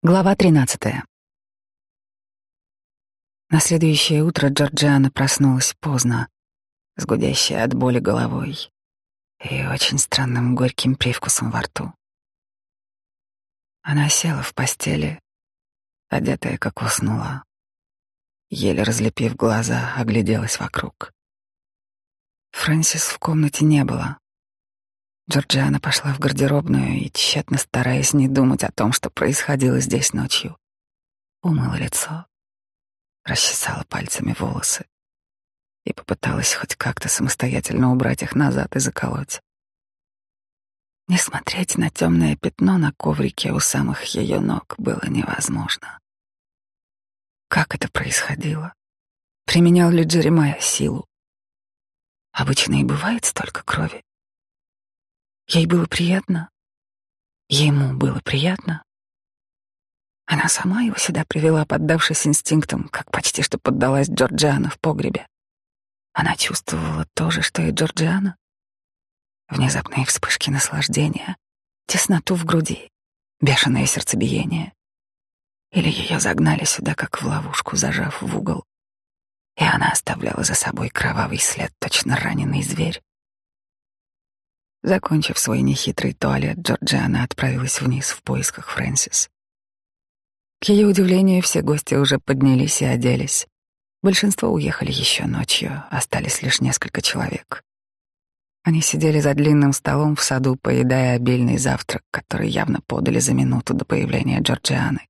Глава 13. На следующее утро Джорджиана проснулась поздно, с гудящей от боли головой и очень странным горьким привкусом во рту. Она села в постели, одетая, как уснула, еле разлепив глаза, огляделась вокруг. Фрэнсис в комнате не было. Джорджиана пошла в гардеробную и, тщетно стараясь не думать о том, что происходило здесь ночью, умыла лицо, расчесала пальцами волосы и попыталась хоть как-то самостоятельно убрать их назад и заколоть. Не смотреть на темное пятно на коврике у самых ее ног было невозможно. Как это происходило? Применял ли Джеремая силу? Обычно и бывает столько крови. Ей было приятно. Ему было приятно. Она сама его сюда привела, поддавшись инстинктам, как почти что поддалась Джорджиана в погребе. Она чувствовала то же, что и Джорджиана. Внезапные вспышки наслаждения, тесноту в груди, бешеное сердцебиение. Или ее загнали сюда, как в ловушку, зажав в угол, и она оставляла за собой кровавый след, точно раненый зверь. Закончив свой нехитрый туалет, Джорджиана отправилась вниз в поисках Фрэнсис. К ее удивлению, все гости уже поднялись и оделись. Большинство уехали еще ночью, остались лишь несколько человек. Они сидели за длинным столом в саду, поедая обильный завтрак, который явно подали за минуту до появления Джорджианы.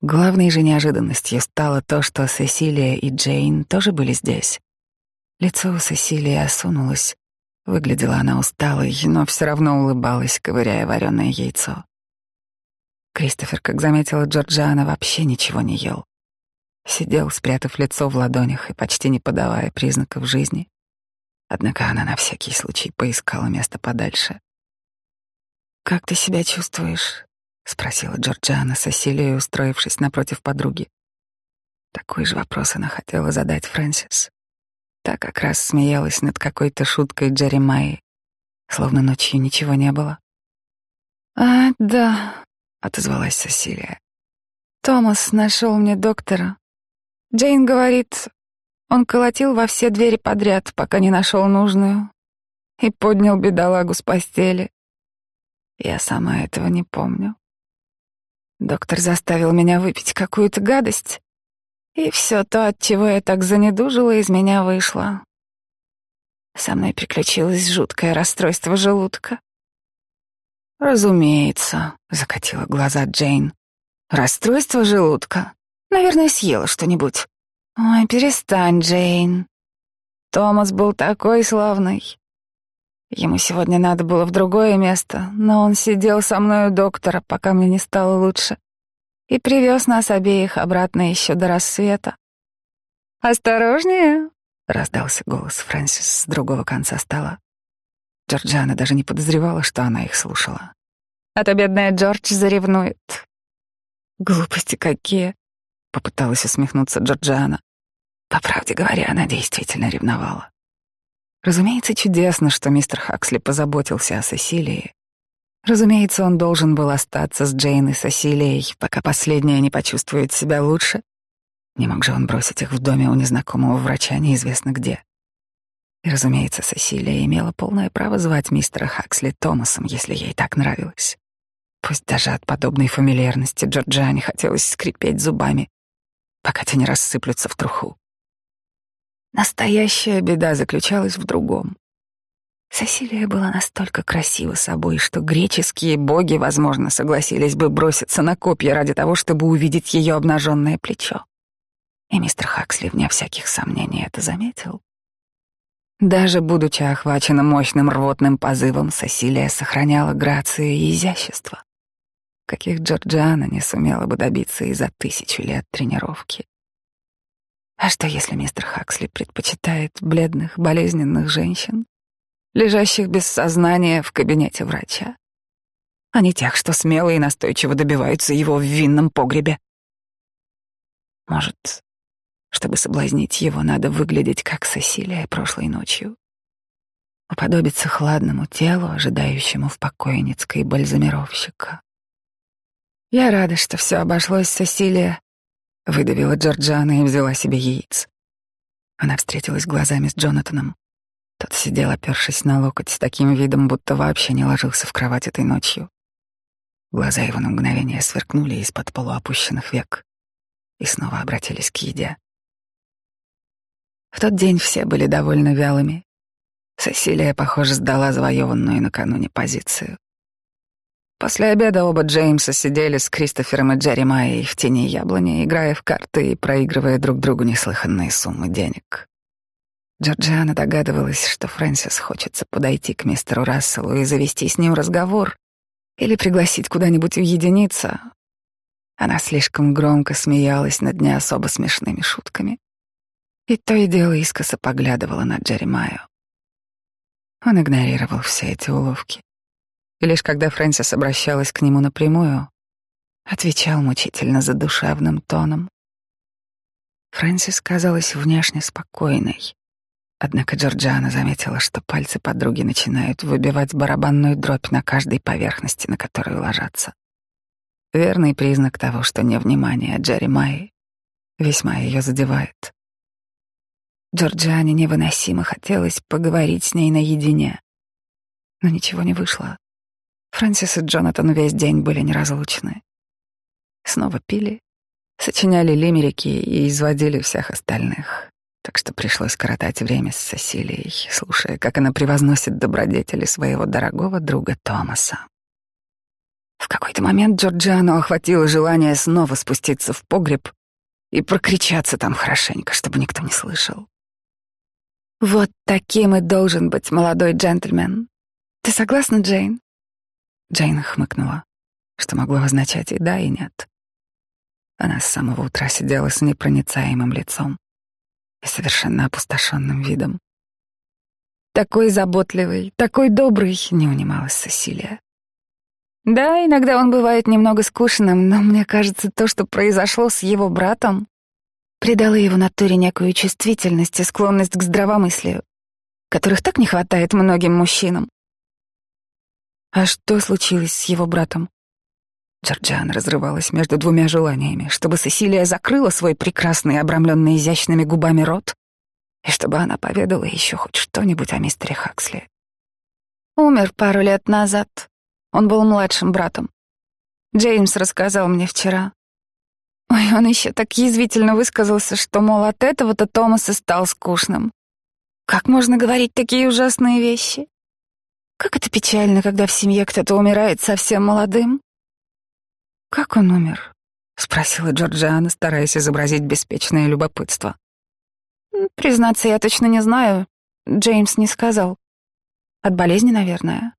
Главной же неожиданностью стало то, что Сесилия и Джейн тоже были здесь. Лицо у Сесилии осунулось, Выглядела она усталой, но все равно улыбалась, ковыряя вареное яйцо. Кристофер, как заметила Джорджиана, вообще ничего не ел. Сидел, спрятав лицо в ладонях и почти не подавая признаков жизни. Однако она на всякий случай поискала место подальше. «Как ты себя чувствуешь?» — спросила Джорджиана Сесилия, устроившись напротив подруги. Такой же вопрос она хотела задать Фрэнсис. Та как раз смеялась над какой-то шуткой Джерри Майи, словно ночью ничего не было. «А, да», — отозвалась Сесилия. «Томас нашел мне доктора. Джейн говорит, он колотил во все двери подряд, пока не нашел нужную, и поднял бедолагу с постели. Я сама этого не помню. Доктор заставил меня выпить какую-то гадость, и все то, от чего я так занедужила, из меня вышло. Со мной приключилось жуткое расстройство желудка. «Разумеется», — закатила глаза Джейн. «Расстройство желудка? Наверное, съела что-нибудь». «Ой, перестань, Джейн. Томас был такой славный. Ему сегодня надо было в другое место, но он сидел со мной у доктора, пока мне не стало лучше и привез нас обеих обратно еще до рассвета. «Осторожнее!» — раздался голос Фрэнсис с другого конца стола. Джорджиана даже не подозревала, что она их слушала. «А то бедная Джордж заревнует». «Глупости какие!» — попыталась усмехнуться Джорджиана. По правде говоря, она действительно ревновала. Разумеется, чудесно, что мистер Хаксли позаботился о Сесилии, Разумеется, он должен был остаться с Джейн и Сосилией, пока последняя не почувствует себя лучше. Не мог же он бросить их в доме у незнакомого врача неизвестно где. И, разумеется, Сосилия имела полное право звать мистера Хаксли Томасом, если ей так нравилось. Пусть даже от подобной фамильярности Джорджиане хотелось скрипеть зубами, пока те не рассыплются в труху. Настоящая беда заключалась в другом. Сесилия была настолько красива собой, что греческие боги, возможно, согласились бы броситься на копья ради того, чтобы увидеть ее обнаженное плечо. И мистер Хаксли, вне всяких сомнений, это заметил. Даже будучи охвачена мощным рвотным позывом, Сесилия сохраняла грацию и изящество, каких Джорджиана не сумела бы добиться и за тысячу лет тренировки. А что, если мистер Хаксли предпочитает бледных, болезненных женщин, лежащих без сознания в кабинете врача, а не тех, что смело и настойчиво добиваются его в винном погребе. Может, чтобы соблазнить его, надо выглядеть как Сесилия прошлой ночью, уподобиться хладному телу, ожидающему в покойницкой бальзамировщика. «Я рада, что все обошлось, Сесилия», — выдавила Джорджана и взяла себе яиц. Она встретилась глазами с Джонатаном. Тот сидел, опершись на локоть, с таким видом, будто вообще не ложился в кровать этой ночью. Глаза его на мгновение сверкнули из-под полуопущенных век и снова обратились к еде. В тот день все были довольно вялыми. Сесилия, похоже, сдала завоеванную накануне позицию. После обеда оба Джеймса сидели с Кристофером и Джерри Майей в тени яблони, играя в карты и проигрывая друг другу неслыханные суммы денег. Джорджиана догадывалась, что Фрэнсис хочется подойти к мистеру Расселу и завести с ним разговор или пригласить куда-нибудь уединиться. Она слишком громко смеялась над не особо смешными шутками. И то и дело искоса поглядывала на Джеремаю. Он игнорировал все эти уловки. И лишь когда Фрэнсис обращалась к нему напрямую, отвечал мучительно задушевным тоном. Фрэнсис казалась внешне спокойной, Однако Джорджиана заметила, что пальцы подруги начинают выбивать барабанную дробь на каждой поверхности, на которую ложатся. Верный признак того, что невнимание Джерри Майи весьма ее задевает. Джорджиане невыносимо хотелось поговорить с ней наедине. Но ничего не вышло. Фрэнсис и Джонатан весь день были неразлучны. Снова пили, сочиняли лимерики и изводили всех остальных так что пришлось коротать время с Сесилией, слушая, как она превозносит добродетели своего дорогого друга Томаса. В какой-то момент Джорджиану охватило желание снова спуститься в погреб и прокричаться там хорошенько, чтобы никто не слышал. «Вот таким и должен быть молодой джентльмен. Ты согласна, Джейн?» Джейн хмыкнула, что могло означать и да, и нет. Она с самого утра сидела с непроницаемым лицом и совершенно опустошенным видом. Такой заботливый, такой добрый, не унималась Сесилия. Да, иногда он бывает немного скучным, но мне кажется, то, что произошло с его братом, придало его натуре некую чувствительность и склонность к здравомыслию, которых так не хватает многим мужчинам. А что случилось с его братом? Джорджиан разрывалась между двумя желаниями, чтобы Сесилия закрыла свой прекрасный, обрамленный изящными губами рот, и чтобы она поведала еще хоть что-нибудь о мистере Хаксли. Умер пару лет назад. Он был младшим братом. Джеймс рассказал мне вчера. Ой, он еще так язвительно высказался, что, мол, от этого-то Томаса стал скучным. Как можно говорить такие ужасные вещи? Как это печально, когда в семье кто-то умирает совсем молодым. «Как он умер?» — спросила Джорджиана, стараясь изобразить беспечное любопытство. «Признаться, я точно не знаю. Джеймс не сказал. От болезни, наверное.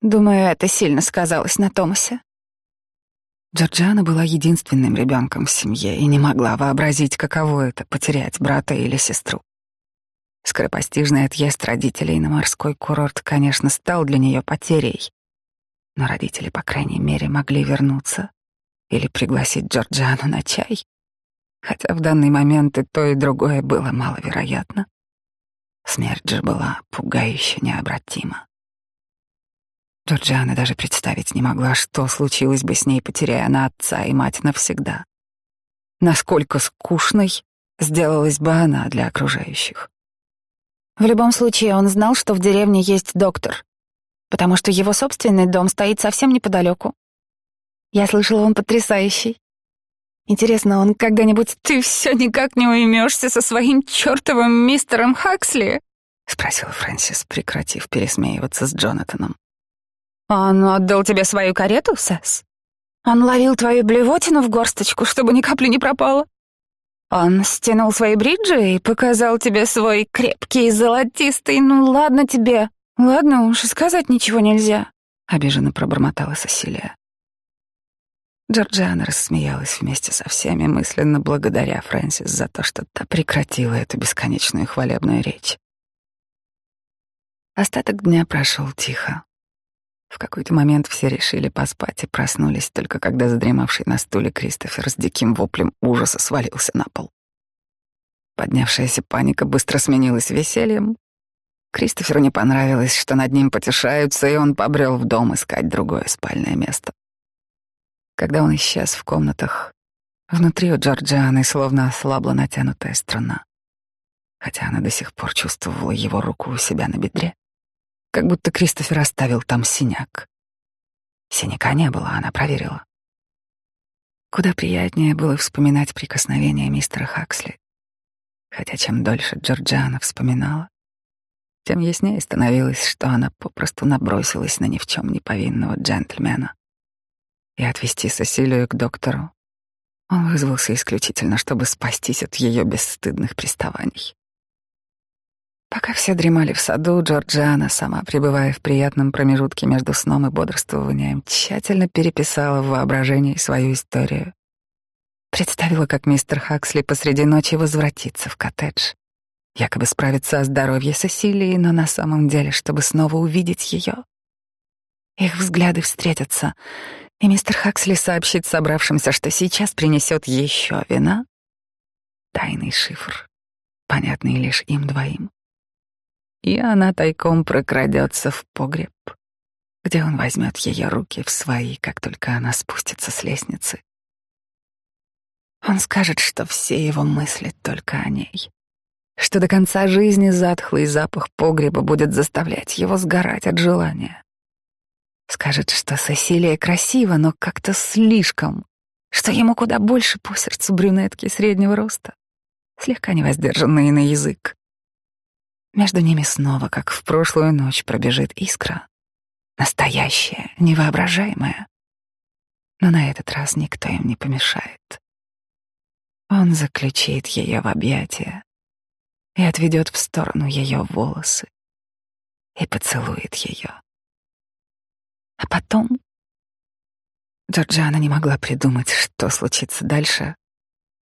Думаю, это сильно сказалось на Томасе». Джорджиана была единственным ребенком в семье и не могла вообразить, каково это — потерять брата или сестру. Скоропостижный отъезд родителей на морской курорт, конечно, стал для нее потерей, но родители, по крайней мере, могли вернуться или пригласить Джорджану на чай, хотя в данный момент и то, и другое было маловероятно. Смерть же была пугающе необратима. Джорджиана даже представить не могла, что случилось бы с ней, потеряя она отца и мать навсегда. Насколько скучной сделалась бы она для окружающих. В любом случае, он знал, что в деревне есть доктор, потому что его собственный дом стоит совсем неподалеку. Я слышала, он потрясающий. Интересно, он когда-нибудь ты все никак не уймешься со своим чертовым мистером Хаксли? спросил Фрэнсис, прекратив пересмеиваться с Джонатаном. Он отдал тебе свою карету, Сэс? Он ловил твою блевотину в горсточку, чтобы ни капли не пропало? Он стянул свои бриджи и показал тебе свой крепкий золотистый. Ну ладно тебе, ладно уж, сказать ничего нельзя. Обиженно пробормотала Сесилия. Джорджиана рассмеялась вместе со всеми, мысленно благодаря Фрэнсис за то, что та прекратила эту бесконечную хвалебную речь. Остаток дня прошел тихо. В какой-то момент все решили поспать и проснулись, только когда задремавший на стуле Кристофер с диким воплем ужаса свалился на пол. Поднявшаяся паника быстро сменилась весельем. Кристоферу не понравилось, что над ним потешаются, и он побрел в дом искать другое спальное место. Когда он исчез в комнатах, внутри у Джорджианы словно ослабла натянутая струна, хотя она до сих пор чувствовала его руку у себя на бедре, как будто Кристофер оставил там синяк. Синяка не было, она проверила. Куда приятнее было вспоминать прикосновения мистера Хаксли. Хотя чем дольше Джорджиана вспоминала, тем яснее становилось, что она попросту набросилась на ни в чем не повинного джентльмена. И отвести Сесилию к доктору он вызвался исключительно, чтобы спастись от ее бесстыдных приставаний. Пока все дремали в саду, Джорджиана, сама пребывая в приятном промежутке между сном и бодрствованием, тщательно переписала в воображении свою историю. Представила, как мистер Хаксли посреди ночи возвратится в коттедж. Якобы справиться о здоровье Сесилии, но на самом деле, чтобы снова увидеть ее. Их взгляды встретятся, и мистер Хаксли сообщит собравшимся, что сейчас принесет еще вина. Тайный шифр, понятный лишь им двоим и она тайком прокрадется в погреб, где он возьмет ее руки в свои, как только она спустится с лестницы. Он скажет, что все его мысли только о ней, что до конца жизни затхлый запах погреба будет заставлять его сгорать от желания. Скажет, что Сесилия красива, но как-то слишком, что ему куда больше по сердцу брюнетки среднего роста, слегка невоздержанные на язык, между ними снова, как в прошлую ночь, пробежит искра. Настоящая, невоображаемая. Но на этот раз никто им не помешает. Он заключит ее в объятия и отведет в сторону ее волосы и поцелует ее. А потом Джорджиана не могла придумать, что случится дальше.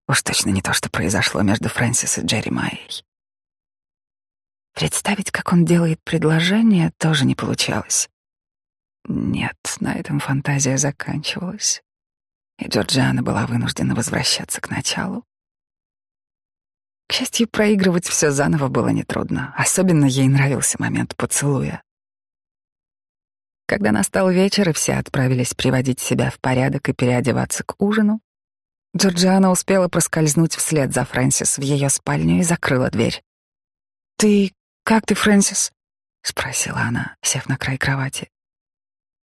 Уж точно не то, что произошло между Фрэнсис и Джерри Майей. Представить, как он делает предложение, тоже не получалось. Нет, на этом фантазия заканчивалась, и Джорджиана была вынуждена возвращаться к началу. К счастью, проигрывать все заново было нетрудно, особенно ей нравился момент поцелуя. Когда настал вечер, и все отправились приводить себя в порядок и переодеваться к ужину, Джорджиана успела проскользнуть вслед за Фрэнсис в ее спальню и закрыла дверь. «Ты «Как ты, Фрэнсис?» — спросила она, сев на край кровати.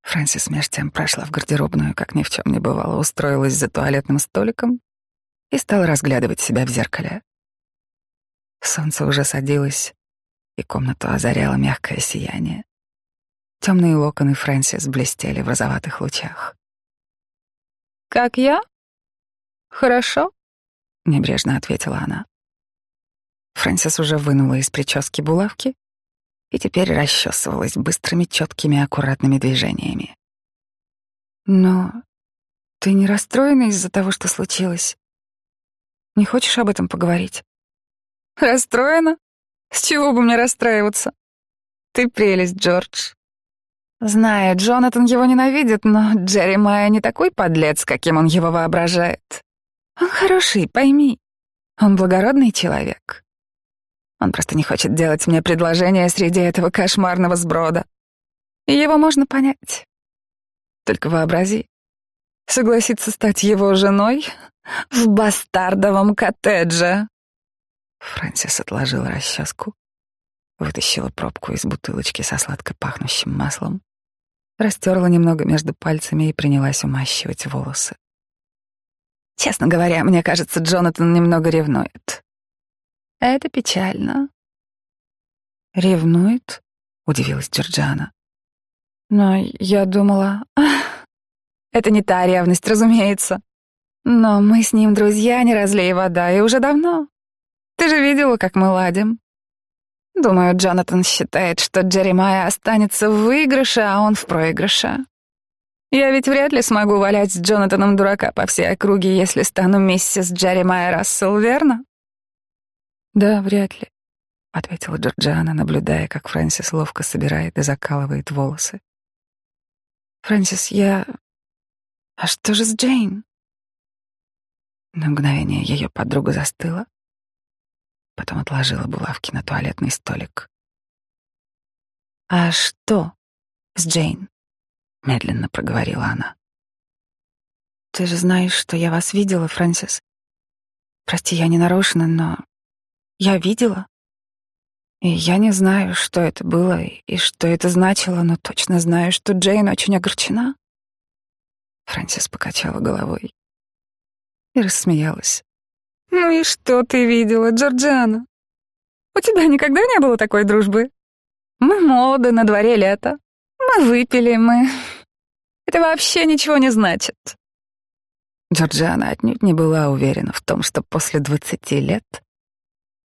Фрэнсис меж тем прошла в гардеробную, как ни в чем не бывало, устроилась за туалетным столиком и стала разглядывать себя в зеркале. Солнце уже садилось, и комнату озаряло мягкое сияние. Темные локоны Фрэнсис блестели в розоватых лучах. «Как я? Хорошо?» — небрежно ответила она. Фрэнсис уже вынула из прически булавки и теперь расчесывалась быстрыми, четкими, аккуратными движениями. Но ты не расстроена из-за того, что случилось? Не хочешь об этом поговорить? Расстроена? С чего бы мне расстраиваться? Ты прелесть, Джордж. Знаю, Джонатан его ненавидит, но Джерри Майя не такой подлец, каким он его воображает. Он хороший, пойми. Он благородный человек. Он просто не хочет делать мне предложение среди этого кошмарного сброда. И его можно понять. Только вообрази, согласиться стать его женой в бастардовом коттедже. Фрэнсис отложила расческу, вытащила пробку из бутылочки со сладко пахнущим маслом, растерла немного между пальцами и принялась умащивать волосы. Честно говоря, мне кажется, Джонатан немного ревнует. Это печально. Ревнует? Удивилась Джорджана. Но я думала... Это не та ревность, разумеется. Но мы с ним друзья, не разлей вода, и уже давно. Ты же видела, как мы ладим. Думаю, Джонатан считает, что Джеремайя останется в выигрыше, а он в проигрыше. Я ведь вряд ли смогу валять с Джонатаном дурака по всей округе, если стану миссис Джеремайя Рассел, верно? «Да, вряд ли», — ответила Джорджиана, наблюдая, как Фрэнсис ловко собирает и закалывает волосы. «Фрэнсис, я... А что же с Джейн?» На мгновение ее подруга застыла, потом отложила булавки на туалетный столик. «А что с Джейн?» — медленно проговорила она. Ты же знаешь, что я вас видела, Фрэнсис. Прости, я не нарочно, но я видела. И я не знаю, что это было и что это значило, но точно знаю, что Джейн очень огорчена. Фрэнсис покачала головой и рассмеялась. «Ну и что ты видела, Джорджиана? У тебя никогда не было такой дружбы? Мы молоды, на дворе лето. Мы выпили, мы... Это вообще ничего не значит». Джорджиана отнюдь не была уверена в том, что после двадцати лет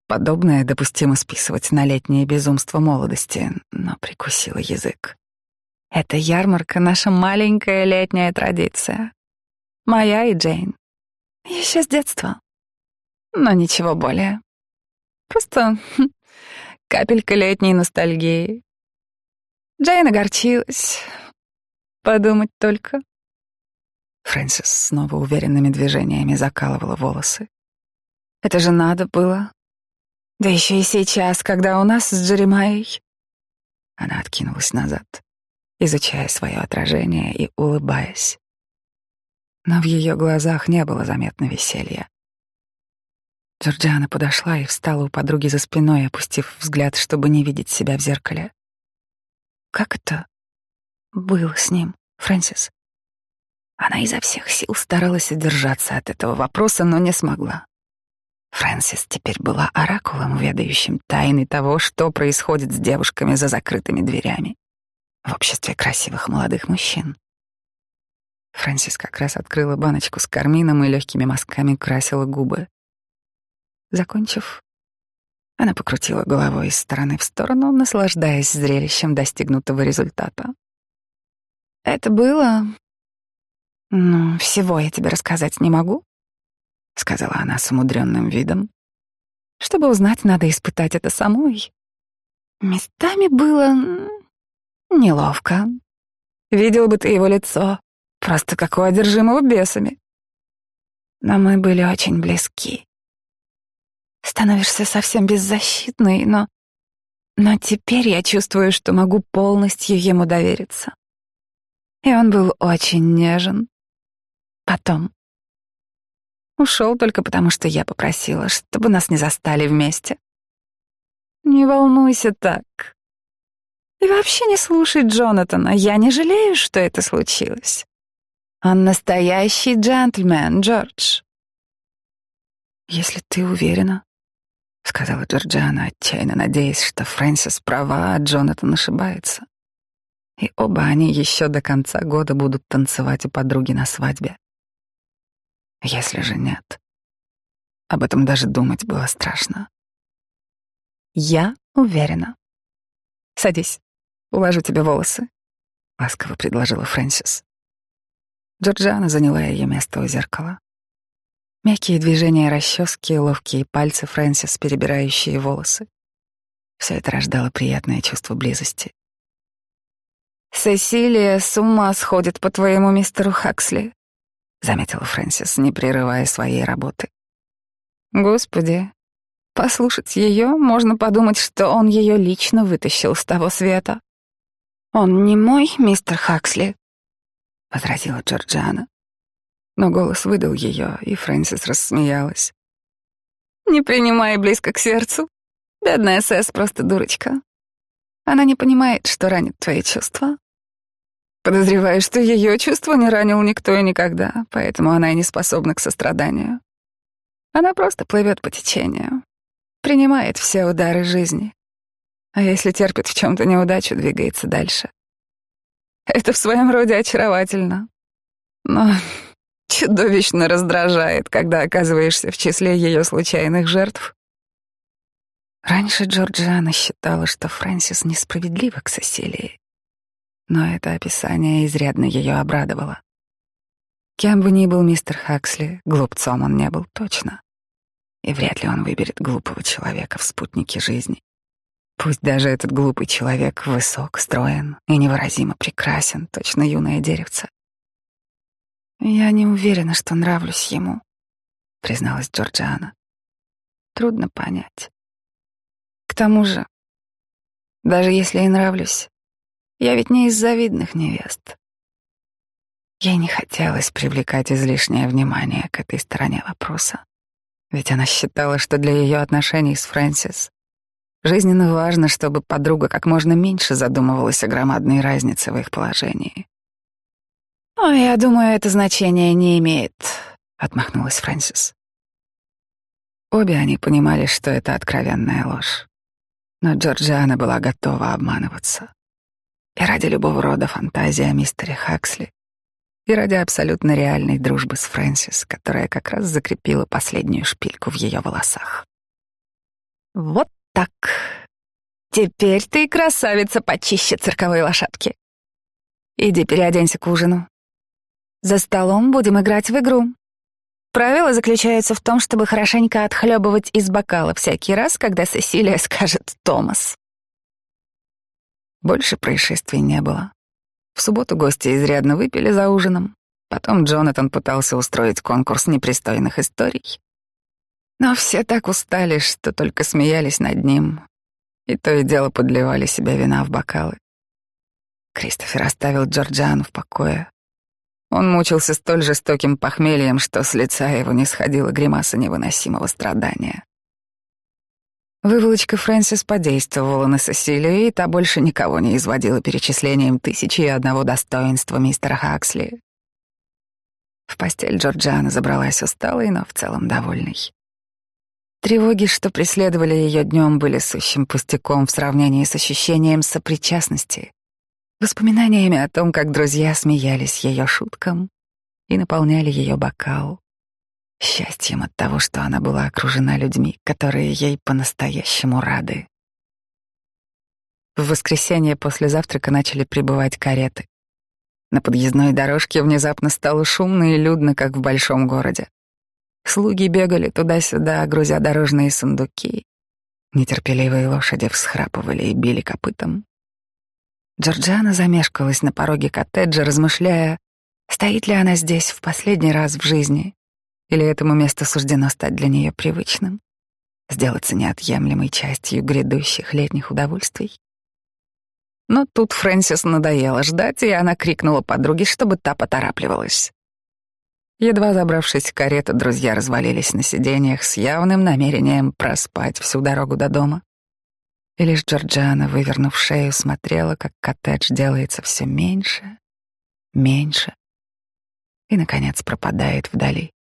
подобное допустимо списывать на летнее безумство молодости, но прикусила язык. Эта ярмарка — наша маленькая летняя традиция. Моя и Джейн. Еще с детства. Но ничего более. Просто капелька летней ностальгии. Джейн огорчилась. Подумать только. Фрэнсис снова уверенными движениями закалывала волосы. Это же надо было. Да еще и сейчас, когда у нас с Джеремайей... Она откинулась назад, изучая свое отражение и улыбаясь. Но в ее глазах не было заметно веселья. Джорджиана подошла и встала у подруги за спиной, опустив взгляд, чтобы не видеть себя в зеркале. Как это было с ним, Фрэнсис? Она изо всех сил старалась удержаться от этого вопроса, но не смогла. Фрэнсис теперь была оракулом, ведающим тайны того, что происходит с девушками за закрытыми дверями в обществе красивых молодых мужчин. Фрэнсис как раз открыла баночку с кармином и легкими мазками красила губы. Закончив, она покрутила головой из стороны в сторону, наслаждаясь зрелищем достигнутого результата. Это было... Ну, всего я тебе рассказать не могу, сказала она с умудренным видом. Чтобы узнать, надо испытать это самой. Местами было неловко. Видел бы ты его лицо, просто как у одержимого бесами. Но мы были очень близки. Становишься совсем беззащитной, но... Но теперь я чувствую, что могу полностью ему довериться. И он был очень нежен. Потом. Ушел только потому, что я попросила, чтобы нас не застали вместе. Не волнуйся так. И вообще не слушай Джонатана. Я не жалею, что это случилось. Он настоящий джентльмен, Джордж. Если ты уверена, — сказала Джорджиана, отчаянно надеясь, что Фрэнсис права, а Джонатан ошибается. И оба они еще до конца года будут танцевать у подруги на свадьбе. Если же нет, об этом даже думать было страшно. «Я уверена. Садись, уложу тебе волосы», — ласково предложила Фрэнсис. Джорджиана заняла ее место у зеркала. Мягкие движения расчески, ловкие пальцы Фрэнсис, перебирающие волосы. Все это рождало приятное чувство близости. «Сесилия с ума сходит по твоему мистеру Хаксли», — заметила Фрэнсис, не прерывая своей работы. «Господи, послушать ее, можно подумать, что он ее лично вытащил с того света». «Он не мой мистер Хаксли», — возразила Джорджиана. Но голос выдал ее, и Фрэнсис рассмеялась. «Не принимай близко к сердцу. Бедная Сэс просто дурочка. Она не понимает, что ранит твои чувства. Подозреваю, что ее чувства не ранил никто и никогда, поэтому она и не способна к состраданию. Она просто плывет по течению, принимает все удары жизни. А если терпит в чем-то неудачу, двигается дальше. Это в своем роде очаровательно. Но чудовищно раздражает, когда оказываешься в числе ее случайных жертв. Раньше Джорджиана считала, что Фрэнсис несправедлива к Сесилии, но это описание изрядно ее обрадовало. Кем бы ни был мистер Хаксли, глупцом он не был точно. И вряд ли он выберет глупого человека в спутнике жизни. Пусть даже этот глупый человек высок, строен и невыразимо прекрасен, точно юное деревце. «Я не уверена, что нравлюсь ему», — призналась Джорджиана. «Трудно понять. К тому же, даже если и нравлюсь, я ведь не из завидных невест. Ей не хотелось привлекать излишнее внимание к этой стороне вопроса, ведь она считала, что для ее отношений с Фрэнсис жизненно важно, чтобы подруга как можно меньше задумывалась о громадной разнице в их положении. «О, я думаю, это значение не имеет», — отмахнулась Фрэнсис. Обе они понимали, что это откровенная ложь. Но Джорджиана была готова обманываться. И ради любого рода фантазии о мистере Хаксли, и ради абсолютно реальной дружбы с Фрэнсис, которая как раз закрепила последнюю шпильку в ее волосах. «Вот так. Теперь ты красавица почище цирковой лошадки. Иди переоденься к ужину. За столом будем играть в игру. Правило заключается в том, чтобы хорошенько отхлебывать из бокала всякий раз, когда Сесилия скажет «Томас». Больше происшествий не было. В субботу гости изрядно выпили за ужином. Потом Джонатан пытался устроить конкурс непристойных историй. Но все так устали, что только смеялись над ним, и то и дело подливали себе вина в бокалы. Кристофер оставил Джорджану в покое, он мучился столь жестоким похмельем, что с лица его не сходила гримаса невыносимого страдания. Выволочка Фрэнсис подействовала на Сесилию, и та больше никого не изводила перечислением тысячи и одного достоинства мистера Хаксли. В постель Джорджиана забралась усталой, но в целом довольной. Тревоги, что преследовали ее днем, были сущим пустяком в сравнении с ощущением сопричастности, воспоминаниями о том, как друзья смеялись ее шуткам и наполняли ее бокал, счастьем от того, что она была окружена людьми, которые ей по-настоящему рады. В воскресенье после завтрака начали прибывать кареты. На подъездной дорожке внезапно стало шумно и людно, как в большом городе. Слуги бегали туда-сюда, грузя дорожные сундуки. Нетерпеливые лошади всхрапывали и били копытом. Джорджиана замешкалась на пороге коттеджа, размышляя, стоит ли она здесь в последний раз в жизни, или этому месту суждено стать для нее привычным, сделаться неотъемлемой частью грядущих летних удовольствий. Но тут Фрэнсис надоело ждать, и она крикнула подруге, чтобы та поторапливалась. Едва забравшись в карету, друзья развалились на сиденьях с явным намерением проспать всю дорогу до дома. И лишь Джорджиана, вывернув шею, смотрела, как коттедж делается все меньше, меньше и, наконец, пропадает вдали.